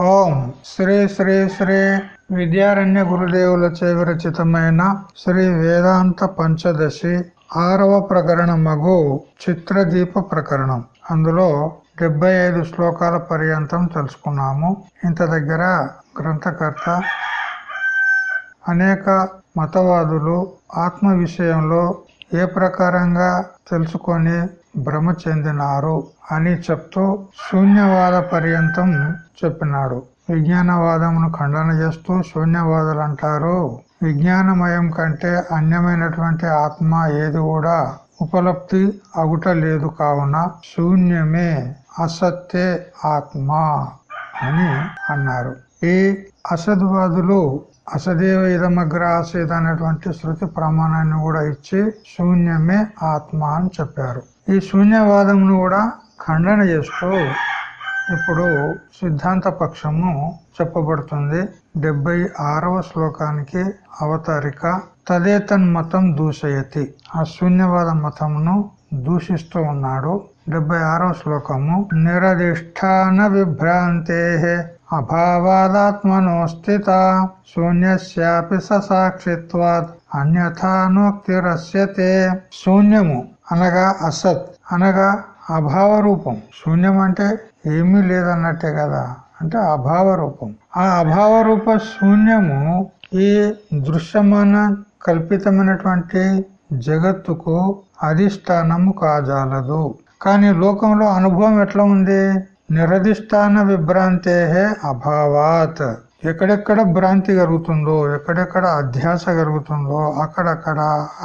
ఓం శ్రీ శ్రీ శ్రీ విద్యారణ్య గురుదేవుల విరచితమైన శ్రీ వేదాంత పంచదశి ఆరవ ప్రకరణ మగు చిత్రదీప ప్రకరణం. అందులో డెబ్బై ఐదు శ్లోకాల పర్యంతం తెలుసుకున్నాము. ఇంత దగ్గర గ్రంథకర్త అనేక మతవాదులు ఆత్మ విషయంలో ఏ ప్రకారంగా తెలుసుకొని భ్రమ చెందినారు అని చెప్తూ శూన్యవాద పర్యంతం చెప్పినాడు. విజ్ఞానవాదమును ఖండన చేస్తూ శూన్యవాదులు అంటారు విజ్ఞానమయం కంటే అన్యమైనటువంటి ఆత్మ ఏది కూడా ఉపలబ్ధి అగుట లేదు కావున శూన్యమే అసత్యే ఆత్మ అని అన్నారు. ఈ అసద్వాదులు అసదేవ ఇదమగ్రహసీద అనేటువంటి శృతి ప్రమాణాన్ని కూడా ఇచ్చి శూన్యమే ఆత్మ అని చెప్పారు. ఈ శూన్యవాదమును కూడా ఖండన చేస్తూ ఇప్పుడు సిద్ధాంత పక్షము చెప్పబడుతుంది. డెబ్బై ఆరవ శ్లోకానికి అవతారిక. తదే తన్మతం దూషయతి. ఆ శూన్యవాద మతమును దూషిస్తూ ఉన్నాడు. డెబ్బై ఆరవ శ్లోకము. నిరధిష్టాన విభ్రాంతే అభావాదాత్మనో స్థిత శూన్యశాపి సాక్షిత్వాత్ అన్యథానోక్తిరస్యతే శూన్యము. అనగా అసత్ అనగా అభావ రూపం శూన్యం అంటే ఏమీ లేదన్నట్టే కదా? అంటే అభావ రూపం ఆ అభావ రూప శూన్యము ఈ దృశ్యమాన కల్పితమైనటువంటి జగత్తుకు అధిష్టానము కాజాలదు. కానీ లోకంలో అనుభవం ఎట్లా ఉంది? నిరధిష్టాన విభ్రాంతే అభావాత్. ఎక్కడెక్కడ భ్రాంతి కలుగుతుందో ఎక్కడెక్కడ అధ్యాస కలుగుతుందో అక్కడక్కడ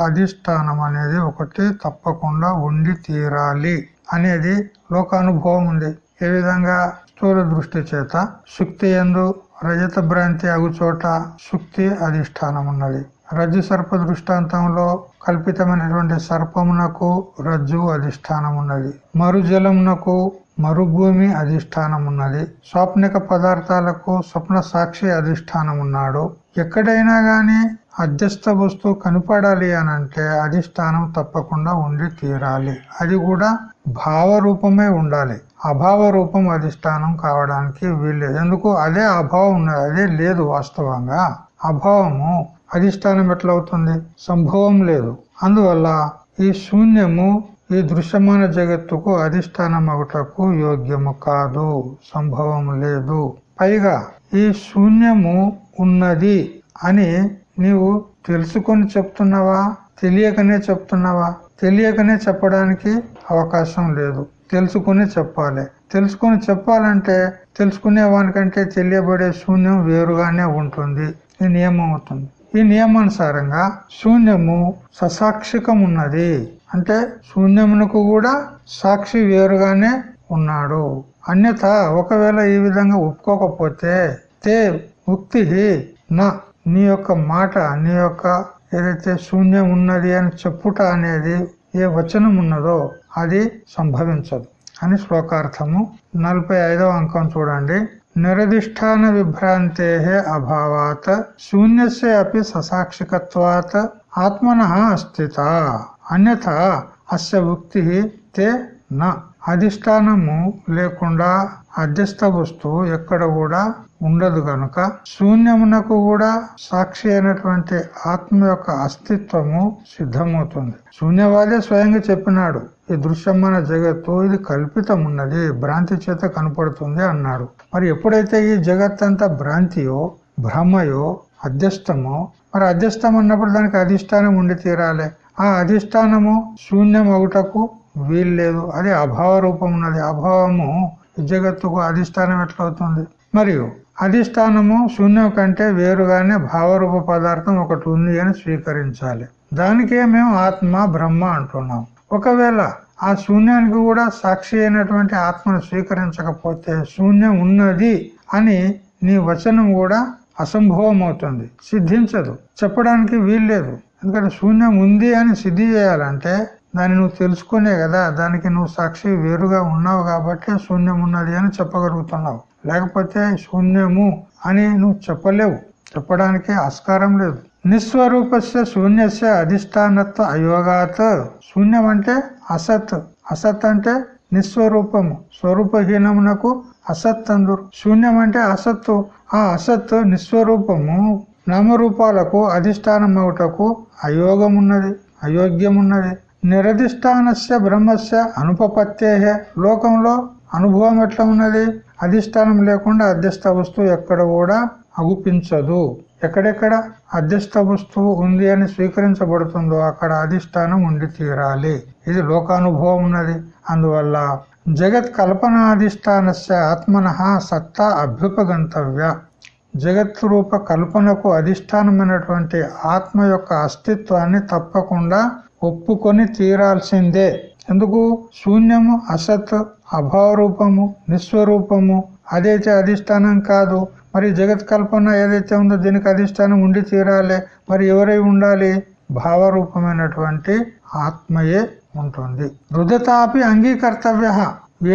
అధిష్టానం అనేది ఒకటి తప్పకుండా ఉండి తీరాలి అనేది లోకానుభవం ఉంది. ఏ విధంగా? స్థూల దృష్టి చేత శుక్తి ఎందు రజత భ్రాంతి అగుచోట శుక్తి అధిష్టానం ఉన్నది. రజ్జు సర్ప దృష్టాంతంలో కల్పితమైనటువంటి సర్పమునకు రజ్జు అధిష్టానం ఉన్నది. మరుజలమునకు మరుభూమి అధిష్టానం ఉన్నది స్వాప్నిక పదార్థాలకు స్వప్న సాక్షి అధిష్టానం ఉన్నాడు ఎక్కడైనా గాని అధ్యస్థ వస్తువు కనపడాలి అని అంటే అధిష్టానం తప్పకుండా ఉండి తీరాలి. అది కూడా భావ రూపమే ఉండాలి. అభావ రూపం అధిష్టానం కావడానికి వీల్లేదు. ఎందుకు? అదే అభావం ఉన్నది అదే లేదు వాస్తవంగా. అభావము అధిష్టానం ఎట్లవుతుంది? సంభవం లేదు. అందువల్ల ఈ శూన్యము ఈ దృశ్యమాన జగత్తుకు అధిష్టానమగుటకు యోగ్యము కాదు సంభవం లేదు. పైగా ఈ శూన్యము ఉన్నది అని నీవు తెలుసుకొని చెప్తున్నావా? తెలియకనే చెప్తున్నావా? తెలియకనే చెప్పడానికి అవకాశం లేదు. తెలుసుకుని చెప్పాలి. తెలుసుకొని చెప్పాలంటే తెలుసుకునే వానికంటే తెలియబడే శూన్యం వేరుగానే ఉంటుంది. ఈ నియమం అవుతుంది. ఈ నియమానుసారంగా శూన్యము ససాక్షికం ఉన్నది అంటే శూన్యమునకు కూడా సాక్షి వేరుగానే ఉన్నాడు. అన్యత ఒకవేళ ఈ విధంగా ఒప్పుకోకపోతే తే ముక్తి నా నీ యొక్క మాట నీ యొక్క ఏదైతే శూన్యం ఉన్నది అని చెప్పుట అనేది ఏ వచనం ఉన్నదో అది సంభవించదు. అని శ్లోకార్థము నలభై ఐదవ అంకం చూడండి. నిరధిష్టాన విభ్రాంతే అభావాత్ శూన్యస్య అపి ససాక్షికత్వాత్ ఆత్మన అస్థిత. అన్యథ అస్య ఉక్తి తే నా. అధిష్టానము లేకుండా అధ్యస్థ వస్తువు ఎక్కడ కూడా ఉండదు గనుక శూన్యమునకు కూడా సాక్షి అయినటువంటి ఆత్మ యొక్క అస్తిత్వము సిద్ధమవుతుంది. శూన్యవాదే స్వయంగా చెప్పినాడు. ఈ దృశ్యమైన జగత్తు ఇది కల్పితం ఉన్నది భ్రాంతి చేత కనపడుతుంది అన్నాడు. మరి ఎప్పుడైతే ఈ జగత్ అంతా భ్రాంతియో భ్రమయో అధ్యస్థమో మరి అధ్యస్థం అన్నప్పుడు దానికి అధిష్టానం ఉండి తీరాలి. ఆ అధిష్టానము శూన్యం ఒకటకు వీల్లేదు. అది అభావ రూపం ఉన్నది అభావము జగత్తుకు అధిష్టానం ఎట్లవుతుంది? మరియు అధిష్టానము శూన్యం కంటే వేరుగానే భావరూప పదార్థం ఒకటి ఉంది అని స్వీకరించాలి. దానికే మేము ఆత్మ బ్రహ్మ అంటున్నాం. ఒకవేళ ఆ శూన్యానికి కూడా సాక్షి అయినటువంటి ఆత్మను స్వీకరించకపోతే శూన్యం ఉన్నది అని నీ వచనం కూడా అసంభవం అవుతుంది సిద్ధించదు. చెప్పడానికి వీల్లేదు. ఎందుకంటే శూన్యం ఉంది అని సిద్ధి చేయాలంటే దాన్ని నువ్వు తెలుసుకునే కదా దానికి నువ్వు సాక్షి వేరుగా ఉన్నావు కాబట్టి శూన్యం ఉన్నది అని చెప్పగలుగుతున్నావు. లేకపోతే శూన్యము అని నువ్వు చెప్పలేవు. చెప్పడానికి ఆస్కారం లేదు. నిస్వరూపస్య శూన్యస్య అధిష్టానత్వ అయోగాత్. శూన్యం అంటే అసత్. అసత్ అంటే నిస్వరూపము. స్వరూపహీనమునకు అసత్ అందురు. శూన్యం అంటే అసత్తు. ఆ అసత్ నిస్వరూపము. నామరూపాలకు అధిష్టానం అయోగమున్నది అయోగ్యమున్నది. నిరధిష్టానస్య బ్రహ్మస్య అనుపపత్తే లోకంలో అనుభవం ఎట్లా ఉన్నది అధిష్టానం లేకుండా అధ్యస్థ వస్తువు ఎక్కడ కూడా అగుపించదు. ఎక్కడెక్కడ అధ్యస్థ వస్తువు ఉంది అని స్వీకరించబడుతుందో అక్కడ అధిష్టానం ఉండి తీరాలి. ఇది లోకానుభవం ఉన్నది. అందువల్ల జగత్ కల్పనాధిష్టానస్య ఆత్మన సత్తా అభ్యుపగంతవ్య. జగత్ రూప కల్పనకు అధిష్టానమైనటువంటి ఆత్మ యొక్క అస్తిత్వాన్ని తప్పకుండా ఒప్పుకొని తీరాల్సిందే. ఎందుకు? శూన్యము అసత్ అభావరూపము నిస్వరూపము అదైతే అధిష్టానం కాదు. మరి జగత్ కల్పన ఏదైతే ఉందో దీనికి అధిష్టానం ఉండి తీరాలి. మరి ఎవరై ఉండాలి? భావరూపమైనటువంటి ఆత్మయే ఉంటుంది. రుదతాపి అంగీకర్తవ్య.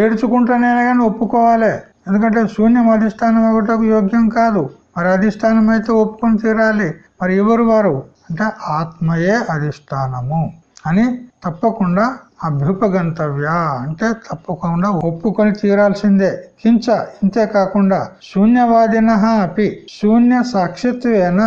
ఏడ్చుకుంటానైనా కానీ ఒప్పుకోవాలి. ఎందుకంటే శూన్యం అధిష్టానం ఒకటకు యోగ్యం కాదు. మరి అధిష్టానం అయితే ఒప్పుకొని తీరాలి. మరి ఎవరు వారు? అంటే ఆత్మయే అధిష్టానము అని తప్పకుండా అభ్యుపగంతవ్య అంటే తప్పకుండా ఒప్పుకొని తీరాల్సిందే. కించ ఇంతే కాకుండా శూన్యవాదిన అపి శూన్య సాక్షిత్వేన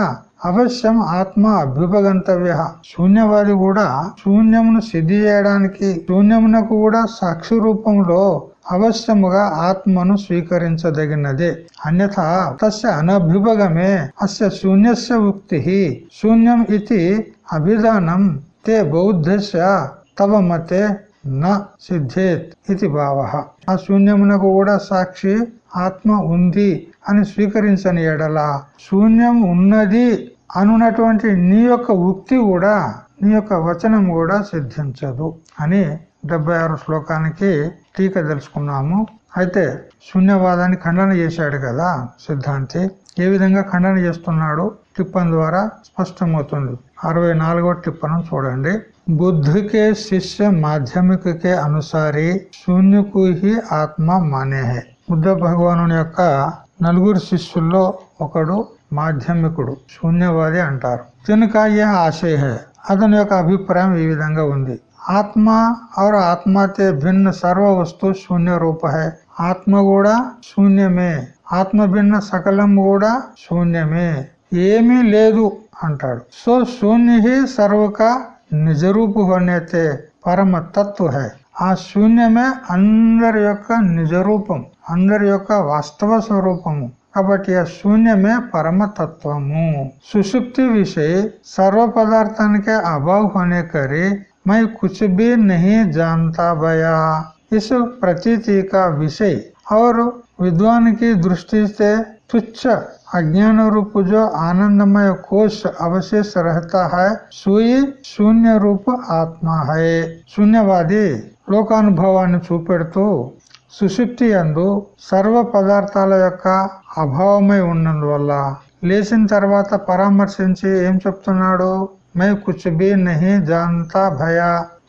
అవశ్యం ఆత్మ అభ్యుపగంతవ్య. శూన్యవాది కూడా శూన్యమును సిద్ధి చేయడానికి శూన్యమునకు కూడా సాక్షి రూపంలో అవశ్యముగా ఆత్మను స్వీకరించదగినదే. అన్యథ తస్య అనభ్యుపగమే అస్య శూన్యస్య ఉక్తి. శూన్యం ఇది అభిధానం తే బౌద్ధస్య తవ మతే న సిద్ధేత్ ఇది భావ. ఆ శూన్యమునకు కూడా సాక్షి ఆత్మ ఉంది అని స్వీకరించని ఎడల. శూన్యం ఉన్నది అనున్నటువంటి నీ యొక్క ఉక్తి కూడా నీ యొక్క వచనం కూడా సిద్ధించదు అని డెబ్బై ఆరు శ్లోకానికి టీక తెలుసుకున్నాము. అయితే శూన్యవాదాన్ని ఖండన చేశాడు కదా సిద్ధాంతి. ఏ విధంగా ఖండన చేస్తున్నాడు టిప్పన్ ద్వారా స్పష్టమవుతుంది. అరవై నాలుగో టిప్పను చూడండి. బుద్ధకే శిష్య మాధ్యమికకే అనుసారి శూన్యకు హి ఆత్మ మానే హే బుద్ధ భగవాను యొక్క నలుగురు శిష్యుల్లో ఒకడు మాధ్యమికుడు. శూన్యవాది అంటారు. తినక ఏ ఆశయ హే అతని యొక్క అభిప్రాయం ఈ విధంగా ఉంది. आत्मा और आत्मा के भिन्न सर्व वस्तु शून्य रूप है आत्मगोड़ा शून्य में ఆత్మ భిన్న సకలం కూడా శూన్యమే ఏమీ లేదు అంటాడు సో శూన్య సర్వక నిజరూపు హోనైతే పరమ తత్వ హై ఆ శూన్యమే అందరి యొక్క నిజరూపం అందరి యొక్క వాస్తవ స్వరూపము కాబట్టి ఆ శూన్యమే పరమ తత్వము సుషుప్తి విషయ సర్వ పదార్థానికే అభావ్ హోనే కరీ मैं कुछ भी नहीं जानता भया इस प्रतीति का विषय और विद्वान की दृष्टि से तुच्छ अज्ञान रूप जो आनंदमय कोश अवशेष रहता है सुई శూన్య రూప ఆత్మ హై శూన్యవాది లోకానుభవాన్ని చూపెడుతూ సుషుప్తి అందు సర్వ పదార్థాల యొక్క అభావమై ఉన్నందువల్ల లేచిన తర్వాత పరామర్శించి ఏం చెప్తున్నాడు మై కుచుబీ బి నహి జాంతా భయ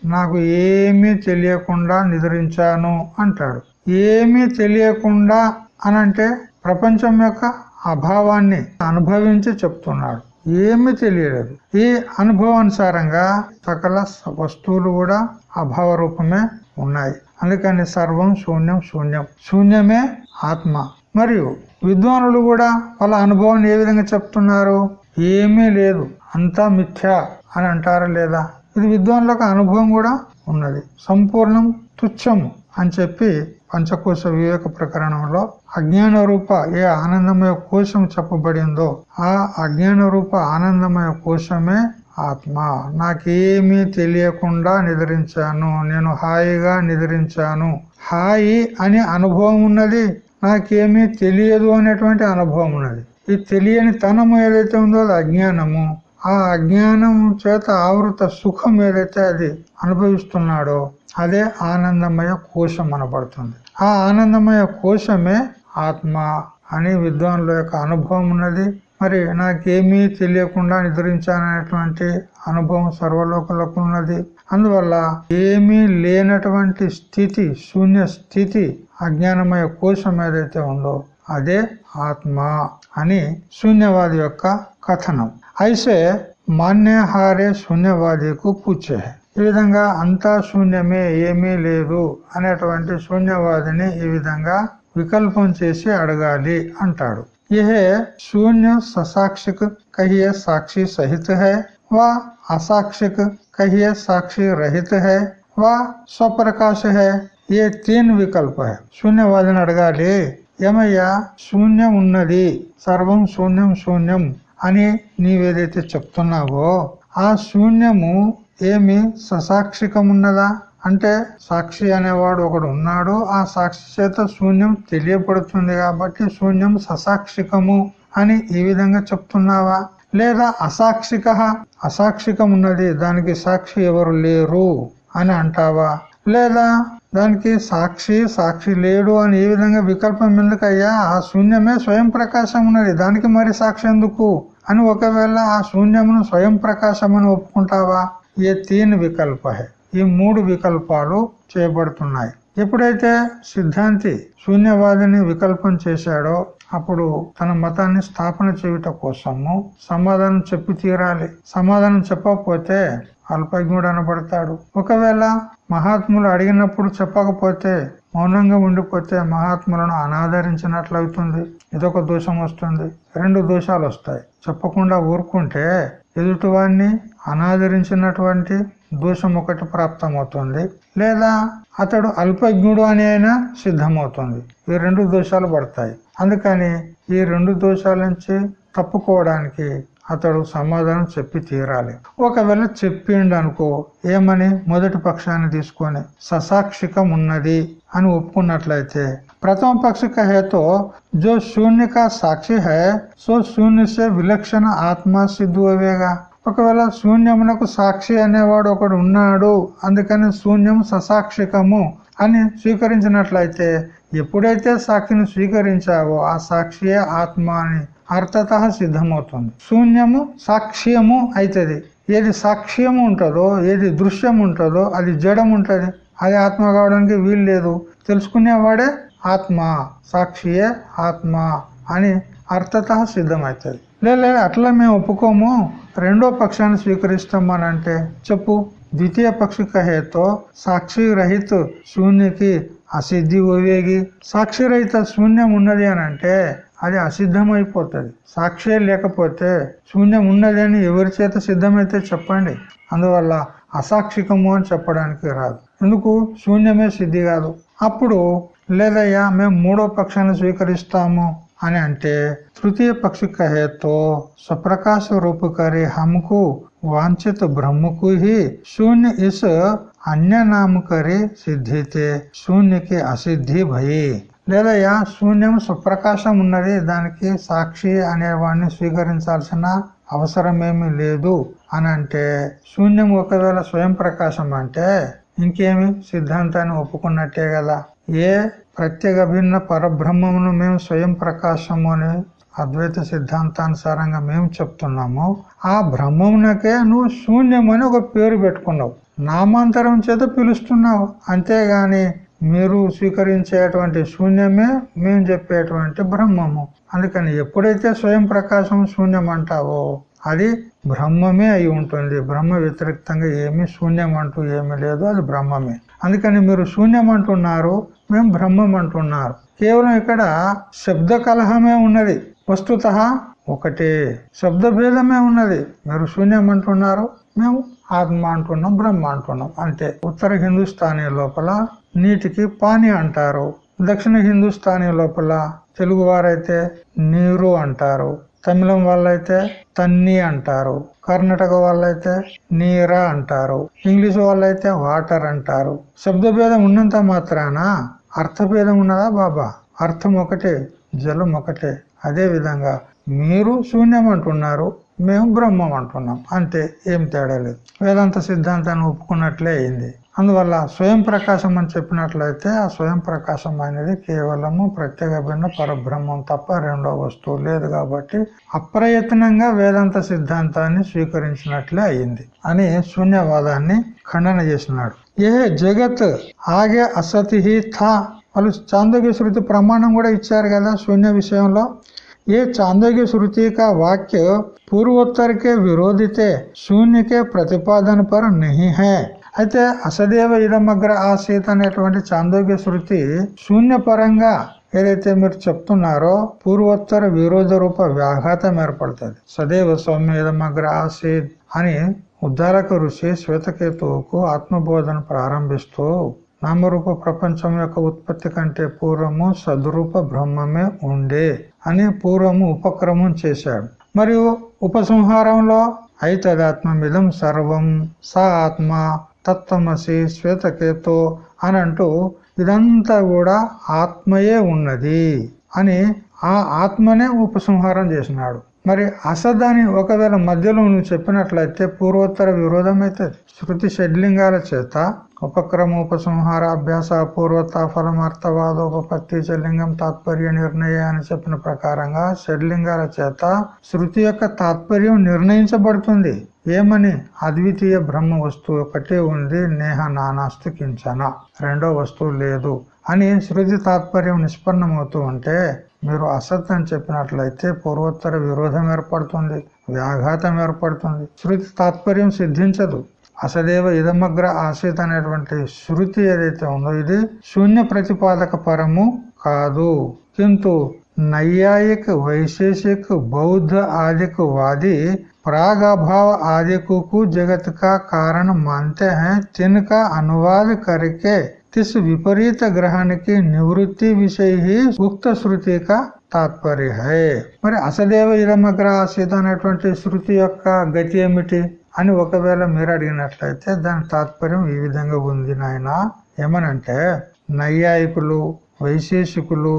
నాకు ఏమీ తెలియకుండా నిద్రించాను అంటాడు। ఏమీ తెలియకుండా అనంటే ప్రపంచం యొక్క అభావాన్ని అనుభవించి చెప్తున్నాడు। ఏమి తెలియలేదు। ఈ అనుభవానుసారంగా సకల వస్తువులు కూడా అభావ రూపమే ఉన్నాయి। అందుకని సర్వం శూన్యం శూన్యం శూన్యమే ఆత్మ। మరియు విద్వానులు కూడా వాళ్ళ అనుభవాన్ని ఏ విధంగా చెప్తున్నారు? ఏమీ లేదు. అంతా మిథ్య అని అంటారా లేదా? ఇది విద్వానులకు అనుభవం కూడా ఉన్నది. సంపూర్ణం తుచ్చము అని చెప్పి పంచకోశ వివేక ప్రకరణంలో అజ్ఞాన రూప ఏ ఆనందమయ కోశం చెప్పబడిందో ఆ అజ్ఞాన రూప ఆనందమయ కోశమే ఆత్మ. నాకేమీ తెలియకుండా నిద్రించాను. నేను హాయిగా నిద్రించాను. హాయి అనే అనుభవం ఉన్నది. నాకేమీ తెలియదు అనేటువంటి అనుభవం ఉన్నది. ఈ తెలియని తనము ఏదైతే ఉందో అది అజ్ఞానము. ఆ అజ్ఞానం చేత ఆవృత సుఖం ఏదైతే అది అనుభవిస్తున్నాడో అదే ఆనందమయ కోశం అనబడుతుంది. ఆ ఆనందమయ కోశమే ఆత్మ అని విద్వానుల యొక్క అనుభవం ఉన్నది. మరి నాకేమీ తెలియకుండా నిద్రించాననేటువంటి అనుభవం సర్వలోకలకు ఉన్నది. అందువల్ల ఏమీ లేనటువంటి స్థితి శూన్య స్థితి అజ్ఞానమయ కోశం ఏదైతే ఉందో అదే ఆత్మ. అని శూన్యవాది యొక్క కథనం. అయితే మాన్యహారే శూన్యవాదికు పూచే ఈ విధంగా అంతా శూన్యమే ఏమీ లేదు అనేటువంటి శూన్యవాదిని ఈ విధంగా వికల్పం చేసి అడగాలి అంటాడు. యహే శూన్య ససాక్షిక కహియే సాక్షి సహిత హై వా అసాక్షిక కహియే సాక్షి రహిత హై వా స్వప్రకాశ హై ఏ తీన్ వికల్ప హై. శూన్యవాదిని అడగాలి ఏమయ్యా? శూన్యం ఉన్నది. సర్వం శూన్యం శూన్యం అని నీవేదైతే చెప్తున్నావో ఆ శూన్యము ఏమి ససాక్షికమున్నదా? అంటే సాక్షి అనేవాడు ఒకడు ఉన్నాడు. ఆ సాక్షి చేత శూన్యం తెలియబడుతుంది కాబట్టి శూన్యం ససాక్షికము అని ఈ విధంగా చెప్తున్నావా? లేదా అసాక్షిక? అసాక్షికం ఉన్నది దానికి సాక్షి ఎవరు లేరు అని అంటావా? లేదా దానికి సాక్షి సాక్షి లేడు అని ఏ విధంగా వికల్పం ఎందుకయ్యా? ఆ శూన్యమే స్వయం ప్రకాశం ఉన్నది. దానికి మరి సాక్షి ఎందుకు? అని ఒకవేళ ఆ శూన్యమును స్వయం ప్రకాశం అని ఒప్పుకుంటావా? ఏ తీన్ వికల్ప ఈ మూడు వికల్పాలు చేయబడుతున్నాయి. ఎప్పుడైతే సిద్ధాంతి శూన్యవాదిని వికల్పం చేశాడో అప్పుడు తన మతాన్ని స్థాపన చేయుట కోసము సమాధానం చెప్పి తీరాలి. సమాధానం చెప్పకపోతే అల్పజ్ఞుడు అనబడతాడు ఒకవేళ మహాత్ములు అడిగినప్పుడు చెప్పకపోతే మౌనంగా ఉండిపోతే మహాత్ములను అనాదరించినట్లయితుంది ఇదొక దోషం వస్తుంది. రెండు దోషాలు వస్తాయి. చెప్పకుండా ఊరుకుంటే ఎదుటివాన్ని అనాదరించినటువంటి దోషం ఒకటి ప్రాప్తమవుతుంది. లేదా అతడు అల్పజ్ఞుడు అని అయినా సిద్ధమవుతుంది. ఈ రెండు దోషాలు పడతాయి. అందుకని ఈ రెండు దోషాల నుంచి తప్పుకోవడానికి అతడు సమాధానం చెప్పి తీరాలి. ఒకవేళ చెప్పిండు అనుకో ఏమని? మొదటి పక్షాన్ని తీసుకొని ససాక్షికం ఉన్నది అని ఒప్పుకున్నట్లయితే. ప్రథమ పక్ష కహేతో జో శూన్య సాక్షి హై సో శూన్యసే విలక్షణ ఆత్మ సిద్ధు అవేగా. ఒకవేళ శూన్యమునకు సాక్షి అనేవాడు ఒకడు ఉన్నాడు అందుకని శూన్యం ససాక్షికము అని స్వీకరించినట్లయితే ఎప్పుడైతే సాక్షిని స్వీకరించావో ఆ సాక్షియే ఆత్మ అని అర్థత సిద్ధమవుతుంది. శూన్యము సాక్ష్యము అవుతుంది ఏది సాక్ష్యము ఉంటుందో ఏది దృశ్యం ఉంటుందో అది జడం ఉంటుంది. అది ఆత్మ కావడానికి వీలు లేదు. తెలుసుకునేవాడే ఆత్మ సాక్షియే ఆత్మ అని అర్థత సిద్ధమవుతుంది. లే అట్లా మేము ఒప్పుకోము. రెండో పక్షాన్ని స్వీకరిస్తామని అంటే చెప్పు. ద్వితీయ పక్ష కహేతో సాక్షి రహిత శూన్యకి అసిద్ధి ఓవేగి సాక్షి రహిత శూన్యం ఉన్నది అని అంటే అది అసిద్ధం అయిపోతుంది సాక్షి లేకపోతే శూన్యం ఉన్నది అని ఎవరి చేత సిద్ధమైతే చెప్పండి అందువల్ల అసాక్షికము అని చెప్పడానికి రాదు ఎందుకు? శూన్యమే సిద్ధి కాదు। అప్పుడు లేదయ్యా మేము మూడో పక్షాన్ని స్వీకరిస్తాము। అని అంటే తృతీయ పక్ష కహేతో స్వప్రకాశ రూపకరి హముకు వాంఛిత బ్రహ్మకు శూన్య ఇస్ అన్య నామకరి సిద్ధితే శూన్యకి అసిద్ధి భయి. లేదయ్యా శూన్యం సుప్రకాశం ఉన్నది దానికి సాక్షి అనేవాడిని స్వీకరించాల్సిన అవసరం ఏమీ లేదు అని అంటే శూన్యం ఒకవేళ స్వయం ప్రకాశం అంటే ఇంకేమి? సిద్ధాంతాన్ని ఒప్పుకున్నట్టే కదా. ఏ ప్రత్యేక భిన్న పరబ్రహ్మమును మేము స్వయం ప్రకాశము అని అద్వైత సిద్ధాంతానుసారంగా మేము చెప్తున్నాము. ఆ బ్రహ్మమునకే నువ్వు శూన్యం ఒక పేరు పెట్టుకున్నావు. నామాంతరం చేత పిలుస్తున్నావు. అంతేగాని మీరు స్వీకరించేటువంటి శూన్యమే మేము చెప్పేటువంటి బ్రహ్మము. అందుకని ఎప్పుడైతే స్వయం ప్రకాశం శూన్యం అంటావో అది బ్రహ్మమే అయి ఉంటుంది. బ్రహ్మ వ్యతిరేక్తంగా ఏమి శూన్యం అంటూ ఏమీ లేదు. అది బ్రహ్మమే. అందుకని మీరు శూన్యం అంటున్నారు మేము బ్రహ్మం అంటున్నారు కేవలం ఇక్కడ శబ్ద కలహమే ఉన్నది. వస్తుత ఒకటే. శబ్ద భేదమే ఉన్నది. మీరు శూన్యం అంటున్నారు మేము ఆత్మ అంటున్నాం బ్రహ్మ అంటున్నాం. అంతే. ఉత్తర హిందుస్థానీ లోపల నీటికి పాని అంటారు. దక్షిణ హిందుస్థానీ లోపల తెలుగు వారైతే నీరు అంటారు. తమిళం వాళ్ళైతే తన్ని అంటారు. కర్ణాటక వాళ్ళైతే నీరా అంటారు. ఇంగ్లీష్ వాళ్ళైతే వాటర్ అంటారు. శబ్దభేదం ఉన్నంత మాత్రాన? అర్థభేదం ఉన్నదా బాబా? అర్థం ఒకటే జలం ఒకటే. అదే విధంగా మీరు శూన్యం అంటున్నారు మేము బ్రహ్మం అంటున్నాం. అంతే ఏం తేడా లేదు. వేదాంత సిద్ధాంతాన్ని ఒప్పుకున్నట్లే అయింది. అందువల్ల స్వయం ప్రకాశం అని చెప్పినట్లయితే ఆ స్వయం ప్రకాశం అనేది కేవలము ప్రత్యేక భిన్న పరబ్రహ్మం తప్ప రెండో వస్తువు లేదు కాబట్టి అప్రయత్నంగా వేదాంత సిద్ధాంతాన్ని స్వీకరించినట్లే అయింది అని శూన్యవాదాన్ని ఖండన చేసినాడు. ఏ జగత్ ఆగే అసతి థా వాళ్ళు చాందోగ్య శృతి ప్రమాణం కూడా ఇచ్చారు కదా శూన్య విషయంలో. ఏ చాందోగ్య శృతి కా వాక్య పూర్వోత్తరకే విరోధితే శూన్యకే ప్రతిపాదన పర నహి హై. అయితే అసదేవ ఇదమగ్ర ఆసీత్ అనేటువంటి చాందోగ్య శృతి శూన్యపరంగా ఏదైతే మీరు చెప్తున్నారో పూర్వోత్తర విరోధ రూప వ్యాఘాతం ఏర్పడుతుంది. సదైవ సౌమ్యదమగ్ర ఆసీత్ అని ఉద్దారక ఋషి శ్వేతకేతువుకు ఆత్మబోధన ప్రారంభిస్తూ నామరూప ప్రపంచం యొక్క ఉత్పత్తి కంటే పూర్వము సద్రూప బ్రహ్మమే ఉండే అని పూర్వము ఉపక్రమం చేశాడు. మరియు ఉపసంహారంలో ఐతదాత్మమిదం సర్వం సా ఆత్మ తత్వమసి శ్వేతకేతో అని అంటూ ఇదంతా కూడా ఆత్మయే ఉన్నది అని ఆ ఆత్మనే ఉపసంహారం చేసినాడు. మరి అసదాని ఒకవేళ మధ్యలో నువ్వు చెప్పినట్లయితే పూర్వోత్తర విరోధం అవుతుంది శృతి షడ్లింగాల చేత ఉపక్రమ ఉపసంహార అభ్యాస పూర్వత ఫలమర్థవాదోపత్తి చలింగం తాత్పర్య నిర్ణయ అని చెప్పిన ప్రకారంగా షడ్లింగాల చేత శృతి యొక్క తాత్పర్యం నిర్ణయించబడుతుంది. ఏమని? అద్వితీయ బ్రహ్మ వస్తువు ఒకటే ఉంది నేహ నానాస్తు కించన. రెండో వస్తువు లేదు అని శృతి తాత్పర్యం నిష్పన్నమవుతూ ఉంటే మీరు అసత్ అని చెప్పినట్లయితే పూర్వోత్తర విరోధం ఏర్పడుతుంది వ్యాఘాతం ఏర్పడుతుంది. శృతి తాత్పర్యం సిద్ధించదు. అసదేవ ఇదమగ్ర ఆశ్రిత అనేటువంటి శృతి ఏదైతే ఉందో ఇది శూన్య ప్రతిపాదక పరము కాదు. కింటు నైయాయిక వైశేషిక బౌద్ధ ఆదికు వాది ప్రాగభావ ఆదికు జగత్ को जगत का कारण मानते तिस विपरीत ग्रहण की निवृत्ति विषय ही उक्त శృతి కా తాత్పర్య హై మరి అసదేవ ఇదమగ్ర ఆశీత అనేటువంటి శృతి యొక్క గతి ఏమిటి అని ఒకవేళ మీరు అడిగినట్లయితే దాని తాత్పర్యం ఈ విధంగా ఉంది నాయన ఏమనంటే నైయాయికులు వైశేషికులు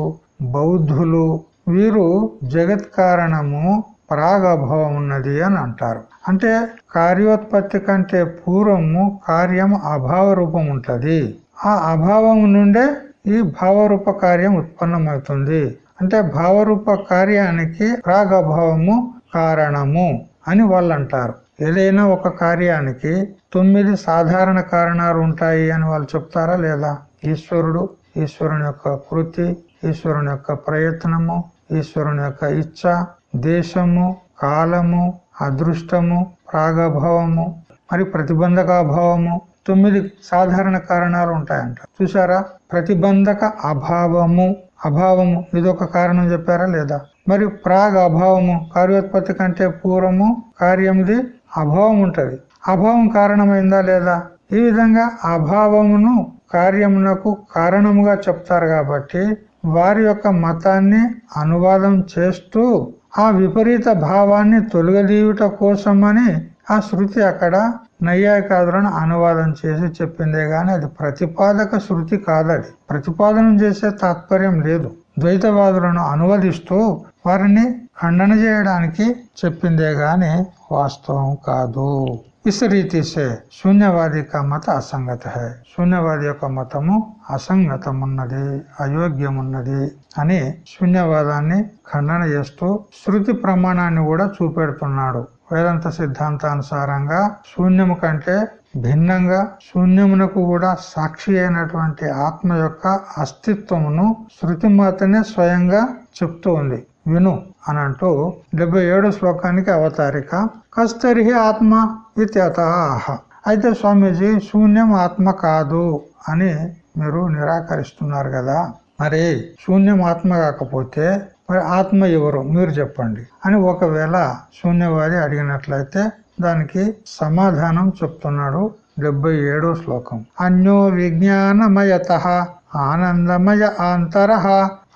బౌద్ధులు వీరు జగత్ కారణము ప్రాగభావం ఉన్నది అని అంటారు అంటే కార్యోత్పత్తి కంటే పూర్వము కార్యం అభావ రూపం ఉంటది ఆ అభావం నుండే ఈ భావరూప కార్యం ఉత్పన్నమవుతుంది. అంటే భావరూప కార్యానికి రాగభావము కారణము అని వాళ్ళు అంటారు ఏదైనా ఒక కార్యానికి తొమ్మిది సాధారణ కారణాలు ఉంటాయి అని వాళ్ళు చెప్తారా లేదా? ఈశ్వరుడు ఈశ్వరుని యొక్క కృతి ఈశ్వరుని యొక్క ప్రయత్నము ఈశ్వరుని యొక్క ఇచ్చ దేశము కాలము అదృష్టము రాగభావము మరి ప్రతిబంధకాభావము తొమ్మిది సాధారణ కారణాలు ఉంటాయంట. చూసారా ప్రతిబంధక అభావము. అభావము. ఇదొక కారణం చెప్పారా లేదా? మరి ప్రాగ్ అభావము. కార్యోత్పత్తి కంటే పూర్వము కార్యంది అభావం ఉంటది. అభావం కారణమైందా లేదా? ఈ విధంగా అభావమును కార్యమునకు కారణముగా చెప్తారు కాబట్టి వారి యొక్క మతాన్ని అనువాదం చేస్తూ ఆ విపరీత భావాన్ని తొలగదీయుట కోసమని ఆ శృతి అక్కడ నైయాయికాదులను అనువాదం చేసి చెప్పిందే గాని అది ప్రతిపాదక శృతి కాదది. ప్రతిపాదనం చేసే తాత్పర్యం లేదు. ద్వైతవాదులను అనువదిస్తూ వారిని ఖండన చేయడానికి చెప్పిందే గాని వాస్తవం కాదు. ఇస్ రీతిసే శూన్యవాది కా మత అసంగత. హై శూన్యవాది యొక్క మతము అసంగతమున్నది అయోగ్యమున్నది అని శూన్యవాదాన్ని ఖండన చేస్తూ శృతి ప్రమాణాన్ని కూడా చూపెడుతున్నాడు. వేదాంత సిద్ధాంతానుసారంగా శూన్యము కంటే భిన్నంగా శూన్యమునకు కూడా సాక్షి అయినటువంటి ఆత్మ యొక్క అస్తిత్వమును శృతి మాతనే స్వయంగా చెప్తూ ఉంది. విను అని అంటూ డెబ్బై ఏడు శ్లోకానికి అవతారిక. కస్తరిహి ఆత్మ ఇత్యతాహ అయితే స్వామీజీ శూన్యం ఆత్మ కాదు అని మీరు నిరాకరిస్తున్నారు కదా. మరి శూన్యం ఆత్మ కాకపోతే మరి ఆత్మ ఎవరు? మీరు చెప్పండి. అని ఒకవేళ శూన్యవాది అడిగినట్లయితే దానికి సమాధానం చెప్తున్నాడు డెబ్బై ఏడో శ్లోకం. అన్యో విజ్ఞానమయత ఆనందమయ ఆంతర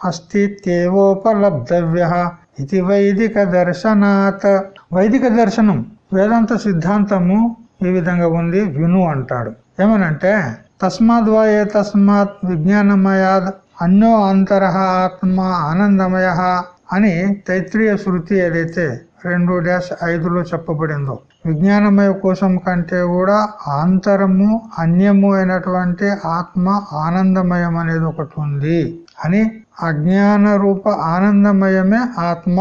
అస్తిత్యేవోపలబ్ధవ్య ఇది వైదిక దర్శనాత్. వైదిక దర్శనం వేదాంత సిద్ధాంతము ఈ విధంగా ఉంది విను అంటాడు. ఏమనంటే తస్మాద్వాయే తస్మాత్ విజ్ఞానమయాద్ అన్యో అంతర ఆత్మ ఆనందమయ అని తైత్రీయ శృతి ఏదైతే రెండు డాష్ ఐదులో చెప్పబడిందో. విజ్ఞానమయ కోసం కంటే కూడా ఆంతరము అన్యము అయినటువంటి ఆత్మ ఆనందమయం అనేది ఒకటి ఉంది అని అజ్ఞాన రూప ఆనందమయమే ఆత్మ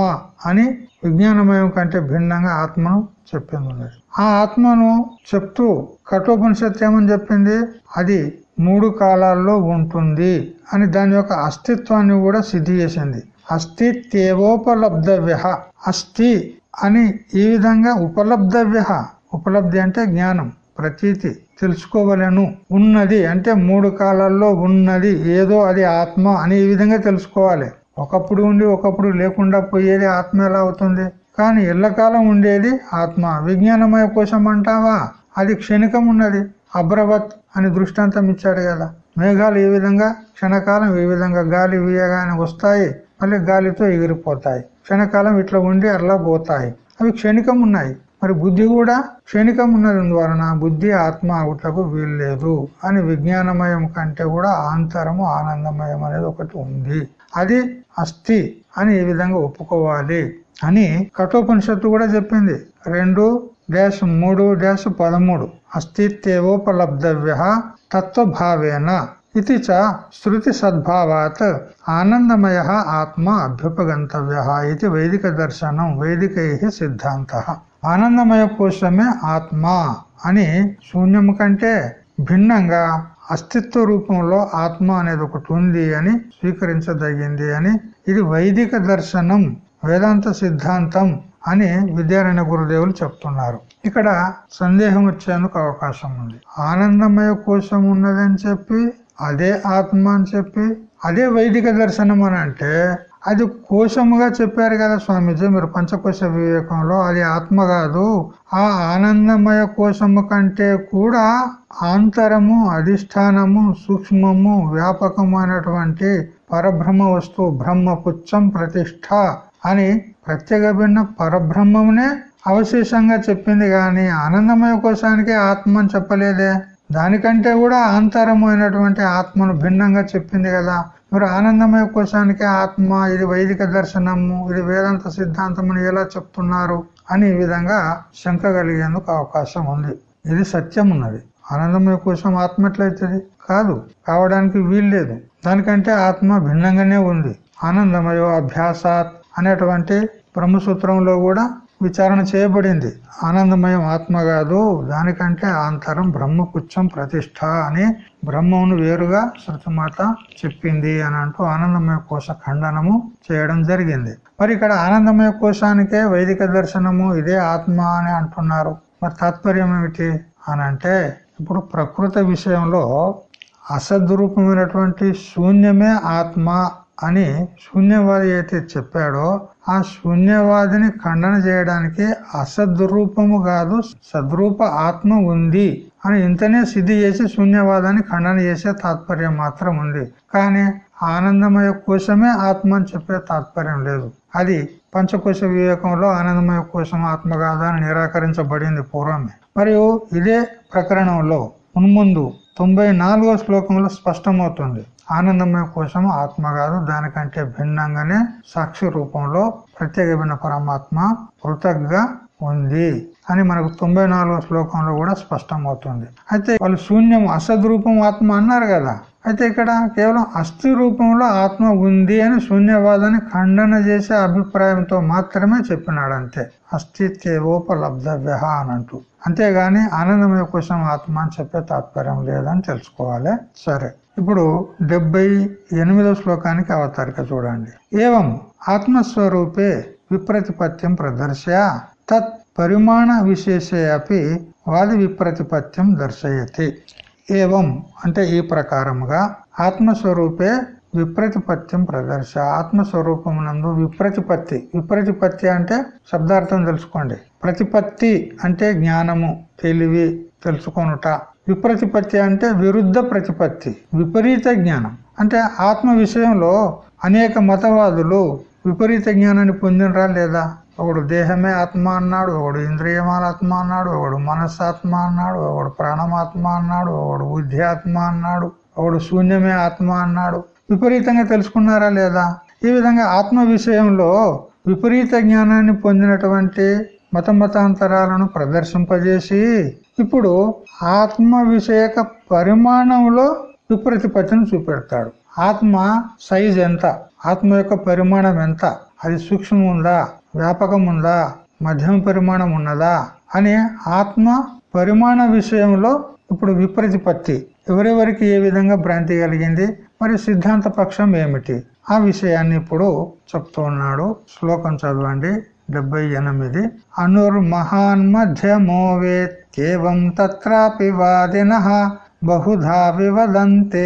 అని విజ్ఞానమయం కంటే భిన్నంగా ఆత్మను చెప్పింది ఆ ఆత్మను చెప్తూ కఠోపనిషత్తు ఏమని చెప్పింది? అది మూడు కాలాల్లో ఉంటుంది అని దాని యొక్క అస్తిత్వాన్ని కూడా సిద్ధి చేసింది. అస్తిత్యేవోపలబ్ధవ్య అస్థి అని ఈ విధంగా ఉపలబ్ధవ్యహ. ఉపలబ్ధి అంటే జ్ఞానం ప్రతీతి తెలుసుకోవలను ఉన్నది అంటే మూడు కాలాల్లో ఉన్నది ఏదో అది ఆత్మ అని ఈ విధంగా తెలుసుకోవాలి. ఒకప్పుడు ఉండి ఒకప్పుడు లేకుండా పోయేది ఆత్మ ఎలా అవుతుంది? కానీ ఎల్లకాలం ఉండేది ఆత్మ. విజ్ఞానమయ కోశం అంటావా? అది క్షణికం ఉన్నది. అబ్రవత్ అని దృష్టాంతం ఇచ్చాడు కదా. మేఘాలు ఏ విధంగా? క్షణకాలం ఏ విధంగా? గాలి వీయగానే వస్తాయి మళ్ళీ గాలితో ఎగిరిపోతాయి. క్షణకాలం ఇట్లా ఉండి అట్లా పోతాయి. అవి క్షణికం ఉన్నాయి. మరి బుద్ధి కూడా క్షణికం ఉన్నది వలన బుద్ధి ఆత్మ అవుట్లకు వీల్లేదు అని విజ్ఞానమయం కంటే కూడా ఆంతరము ఆనందమయం అనేది ఒకటి ఉంది. అది అస్థి అని ఈ విధంగా ఒప్పుకోవాలి అని కఠోపనిషత్తు కూడా చెప్పింది. రెండు డాష్ మూడు డాష్ పదమూడు. అస్తిత్వేవోపలబ్ధవ్య తత్వభావేన. ఇది చ శృతి సద్భావాత్ ఆనందమయ ఆత్మ అభ్యుపగంతవ్య ఇది వైదిక దర్శనం వైదికై సిద్ధాంత. ఆనందమయ కోశమే ఆత్మ అని శూన్యము కంటే భిన్నంగా అస్తిత్వ రూపంలో ఆత్మ అనేది ఒకటి ఉంది అని స్వీకరించదగింది అని ఇది వైదిక దర్శనం వేదాంత సిద్ధాంతం అని విద్యారాయణ గురుదేవులు చెప్తున్నారు. ఇక్కడ సందేహం వచ్చేందుకు అవకాశం ఉంది. ఆనందమయ కోశం ఉన్నదని చెప్పి అదే ఆత్మ అని చెప్పి అదే వైదిక దర్శనం అని అంటే అది కోశముగా చెప్పారు కదా స్వామీజీ మీరు పంచకోశ వివేకంలో అది ఆత్మ కాదు. ఆ ఆనందమయ కోశము కంటే కూడా ఆంతరము అధిష్టానము సూక్ష్మము వ్యాపకమైనటువంటి పరబ్రహ్మ వస్తువు బ్రహ్మ పుచ్చం ప్రతిష్ట అని ప్రత్యేక భిన్న పరబ్రహ్మమునే అవశేషంగా చెప్పింది గాని ఆనందమయ కోశానికి ఆత్మ అని చెప్పలేదే. దానికంటే కూడా ఆంతరమైనటువంటి ఆత్మను భిన్నంగా చెప్పింది కదా. మీరు ఆనందమయ కోశానికి ఆత్మ ఇది వైదిక దర్శనము ఇది వేదాంత సిద్ధాంతం ఎలా చెప్తున్నారు అని ఈ విధంగా శంక కలిగేందుకు అవకాశం ఉంది. ఇది సత్యం ఉన్నది ఆనందమయ కోశం ఆత్మ ఎట్లయితుంది? కాదు. కావడానికి వీల్లేదు దానికంటే ఆత్మ భిన్నంగానే ఉంది. ఆనందమయో అభ్యాసాత్ అనేటువంటి బ్రహ్మసూత్రంలో కూడా విచారణ చేయబడింది. ఆనందమయం ఆత్మ కాదు. దానికంటే ఆంతరం బ్రహ్మపుచ్చం ప్రతిష్ట అని బ్రహ్మమును వేరుగా శృతిమాత చెప్పింది అని అంటూ ఆనందమయ కోశ ఖండనము చేయడం జరిగింది. మరి ఇక్కడ ఆనందమయ కోశానికే వైదిక దర్శనము ఇదే ఆత్మ అని అంటున్నారు. మరి తాత్పర్యం ఏమిటి అని అంటే ఇప్పుడు ప్రకృతి విషయంలో అసద్రూపమైనటువంటి శూన్యమే ఆత్మ అని శూన్యవాది అయితే చెప్పాడో ఆ శూన్యవాదిని ఖండన చేయడానికి అసద్రూపము కాదు సద్రూప ఆత్మ ఉంది అని ఇంతనే సిద్ధి చేసి శూన్యవాదాన్ని ఖండన చేసే తాత్పర్యం మాత్రం ఉంది. కానీ ఆనందమయ కోశమే ఆత్మ అని చెప్పే తాత్పర్యం లేదు. అది పంచకోశ వివేకంలో ఆనందమయ కోశం ఆత్మ కాదా అని నిరాకరించబడింది పూర్వమే. మరియు ఇదే ప్రకరణంలో మున్ముందు తొంభై నాలుగో శ్లోకంలో స్పష్టమవుతుంది. ఆనందమయ కోసం ఆత్మ కాదు దానికంటే భిన్నంగానే సాక్షి రూపంలో ప్రత్యేక భిన్న పరమాత్మ పృథగ్గా ఉంది అని మనకు తొంభై శ్లోకంలో కూడా స్పష్టమవుతుంది. అయితే వాళ్ళు శూన్యం అసద్రూపం ఆత్మ అన్నారు కదా. అయితే ఇక్కడ కేవలం అస్థి రూపంలో ఆత్మ ఉంది అని శూన్యవాదాన్ని ఖండన చేసే అభిప్రాయంతో మాత్రమే చెప్పినాడు అంతే అస్థిత్యోపలబ్ధవ్య అని అంటూ అంతేగాని ఆనందమయ కోసం ఆత్మ అని చెప్పే తాత్పర్యం లేదని తెలుసుకోవాలి. సరే. ఇప్పుడు డెబ్బై ఎనిమిదవ శ్లోకానికి అవతారిక చూడండి. ఏవం? ఆత్మస్వరూపే విప్రతిపత్యం ప్రదర్శయ. తత్ పరిమాణ విశేషే అపి వాది విప్రతిపత్యం దర్శయతి. ఏవం? అంటే ఈ ప్రకారముగా ఆత్మస్వరూపే విప్రతిపత్యం ప్రదర్శ ఆత్మస్వరూపమునందు విప్రతిపత్తి. విప్రతిపత్తి అంటే శబ్దార్థం తెలుసుకోండి. ప్రతిపత్తి అంటే జ్ఞానము తెలివి తెలుసుకొనుట. విప్రతిపత్తి అంటే విరుద్ధ ప్రతిపత్తి విపరీత జ్ఞానం. అంటే ఆత్మ విషయంలో అనేక మతవాదులు విపరీత జ్ఞానాన్ని పొందినరా లేదా? ఒకడు దేహమే ఆత్మ అన్నాడు ఒకడు ఇంద్రియమాల ఆత్మ అన్నాడు ఒకడు మనస్సాత్మ అన్నాడు ఒకడు ప్రాణమాత్మ అన్నాడు ఒకడు బుద్ధి ఆత్మ అన్నాడు ఒకడు శూన్యమే ఆత్మ అన్నాడు. విపరీతంగా తెలుసుకున్నారా లేదా? ఈ విధంగా ఆత్మ విషయంలో విపరీత జ్ఞానాన్ని పొందినటువంటి మత మతాంతరాలను ప్రదర్శింపజేసి ఇప్పుడు ఆత్మ విషయక పరిమాణంలో విప్రతిపత్తిని చూపెడతాడు. ఆత్మ సైజ్ ఎంత? ఆత్మ యొక్క పరిమాణం ఎంత? అది సూక్ష్మం ఉందా వ్యాపకం ఉందా మధ్యమ పరిమాణం ఉన్నదా? అని ఆత్మ పరిమాణ విషయంలో ఇప్పుడు విప్రతిపత్తి. ఎవరెవరికి ఏ విధంగా భ్రాంతి కలిగింది? మరి సిద్ధాంత పక్షం ఏమిటి? ఆ విషయాన్ని ఇప్పుడు చెప్తూ ఉన్నాడు. శ్లోకం చదవండి. డెబ్బై ఎనిమిది. అనుర్మహాన్ మధ్యమో వేత్యేవం తత్రాపి వాదిన బహుధా వివదంతే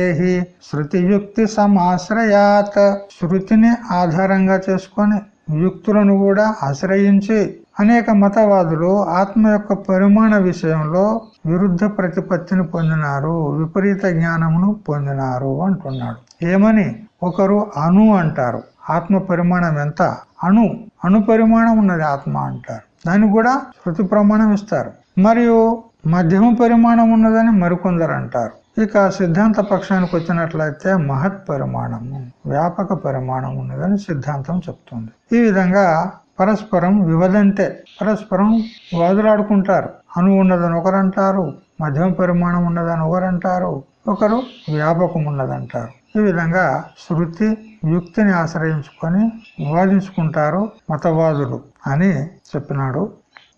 శృతియుక్తి సమాశ్రయాత్ శృతిని ఆధారంగా చేసుకొని యుక్తులను కూడా ఆశ్రయించి అనేక మతవాదులు ఆత్మ యొక్క పరిమాణ విషయంలో విరుద్ధ ప్రతిపత్తిని పొందినారు విపరీత జ్ఞానమును పొందినారు అంటున్నాడు. ఏమని ఒకరు అణు అంటారు. ఆత్మ పరిమాణం ఎంత? అణు. అణు పరిమాణం ఉన్నది ఆత్మ అంటారు. దాన్ని కూడా శృతి ప్రమాణం ఇస్తారు. మరియు మధ్యమ పరిమాణం ఉన్నదని మరికొందరు అంటారు. ఇక సిద్ధాంత పక్షానికి వచ్చినట్లయితే మహత్ పరిమాణము వ్యాపక పరిమాణం ఉన్నదని సిద్ధాంతం చెప్తుంది. ఈ విధంగా పరస్పరం వివదంతే. పరస్పరం వాదులాడుకుంటారు. అణు ఉన్నదని ఒకరంటారు మధ్యమ పరిమాణం ఉన్నదని ఒకరంటారు ఒకరు వ్యాపకం ఉన్నదంటారు. ఈ విధంగా శృతి యుక్తిని ఆశ్రయించుకొని వాదించుకుంటారు మతవాదులు అని చెప్పినాడు.